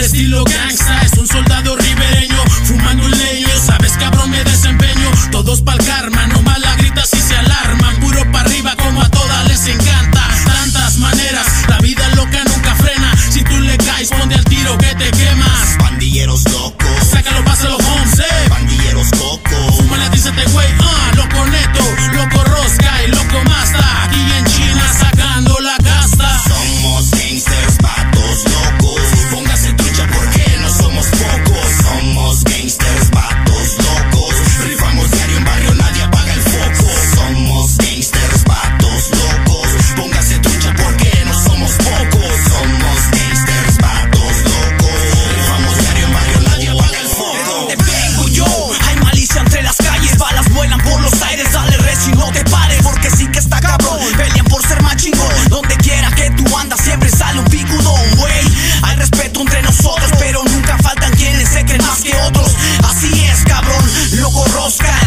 estilo gangsta. hago rosca.